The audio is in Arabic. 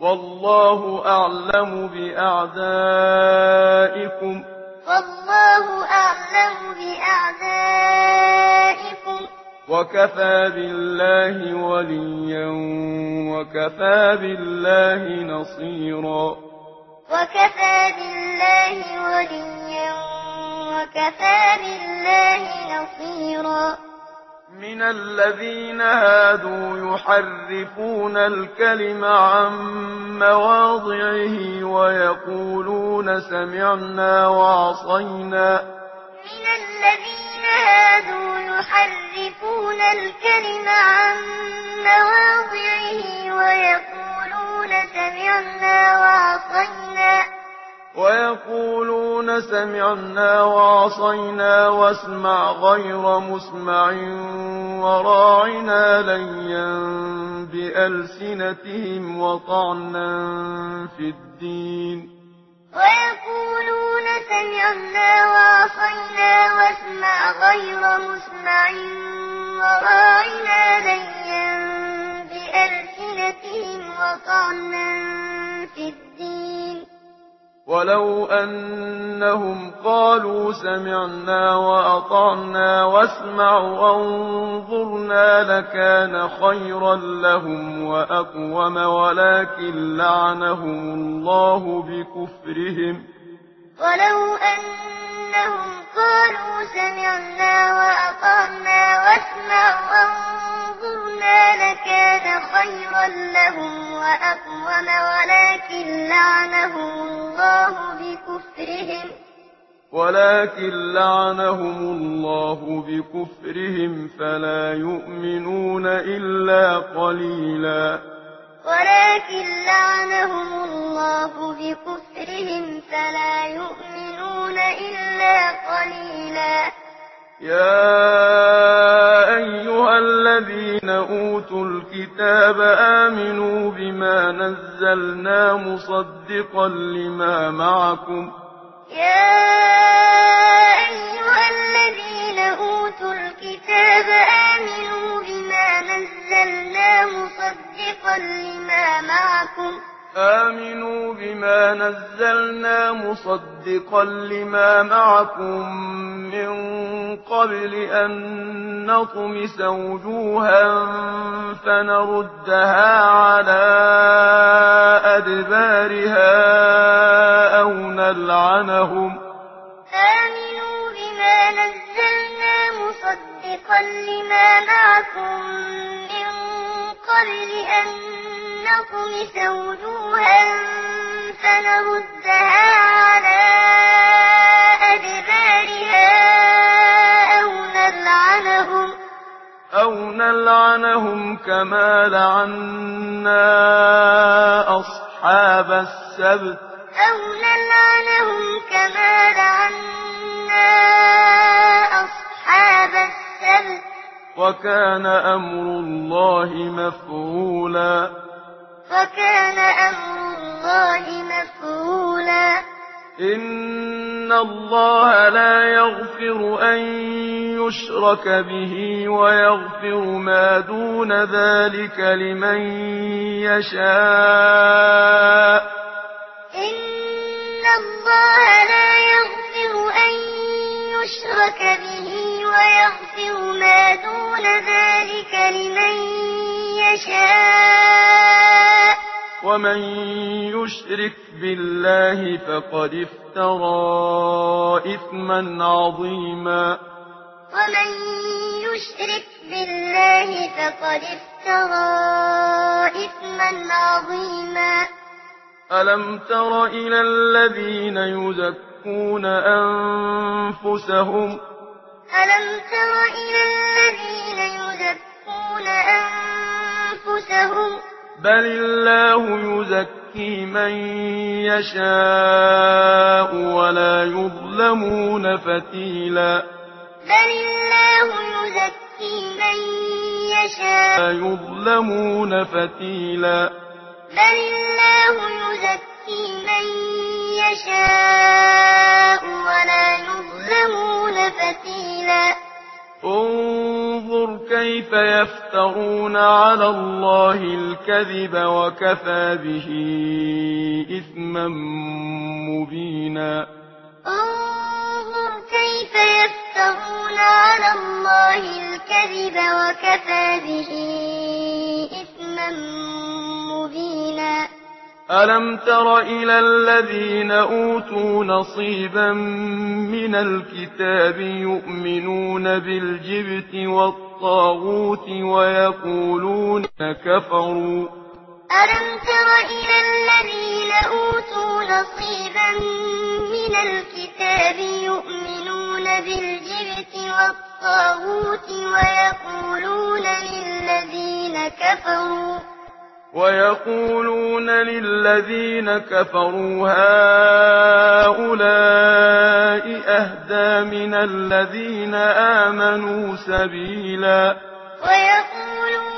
والله أعلم بأعدائكم. والله أعلم بأعدائكم. وكفى بالله وليا وكفى بالله نصيرا. وكفى بالله وليا وكفى بالله نصيرا. من الذين هادوا يحرفون الكلم عن مواضعه ويقولون سمعنا وعصينا. من الذين هادوا يحرفون الكلم عن مواضعه ويقولون سمعنا يقولون سمعنا وعصينا واسمع غير مسمع وراعنا ليا بألسنتهم وطعنا في الدين. ويقولون سمعنا وعصينا واسمع غير مسمع وراعنا ليا بألسنتهم وطعنا في الدين. ولو أنهم قالوا سمعنا وأطعنا واسمع وانظرنا لكان خيرا لهم وأقوم ولكن لعنهم الله بكفرهم ولو أنهم قالوا سمعنا وأطعنا واسمع وانظرنا بِهِمَا لَكَانَ خَيْرًا لَّهُمْ وَأَقْوَمَ وَلَكِن لَّعَنَهُمُ اللَّهُ بِكُفْرِهِمْ ولكن لعنهم الله بكفرهم فلا يؤمنون إلا قليلا ولكن لعنهم الله بكفرهم فلا يؤمنون إلا قليلا مصدقا لما معكم. يا أيها الذين أوتوا الكتاب آمنوا بما نزلنا مصدقا لما معكم. آمنوا بما نزلنا مصدقا لما معكم من قبل أن نطمس وجوها فنردها على أدبارها أو نلعنهم آمنوا بما نزلنا مصدقا لما معكم من قبل أن نطمس وجوها فنردها على أدبارها أو نلعنهم أو نلعنهم كما لعنا أصحاب السبت. أو نلعنهم كما لعنا أصحاب السبت. وكان أمر الله مفعولا. وكان أمر الله مفعولا. إن الله لا يغفر أن يشرك به ويغفر ما دون ذلك لمن يشاء. إن الله لا يغفر ومن يشرك بالله فقد افترى إثما عظيما. ومن يشرك بالله فقد افترى إثما عظيما. ألم تر إلى الذين يزكون أنفسهم؟ ألم تر إلى الذين بل الله يزكي من يشاء ولا يظلمون فتيلا بل الله يزكي من يشاء ولا يظلمون فتيلا بل الله يزكي من يشاء كيف يفترون على الله الكذب وكفى به إثما مبينا انظر كيف يفترون على الله الكذب وكفى به إثما ألم تر إلى الذين أوتوا نصيبا من الكتاب يؤمنون بالجبت والطاغوت ويقولون كفروا ألم تر إلى الذين أوتوا نصيبا من الكتاب يؤمنون بالجبت والطاغوت ويقولون للذين كفروا ويقولون للذين كفروا هؤلاء أهدى من الذين آمنوا سبيلا ويقولون